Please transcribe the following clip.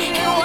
you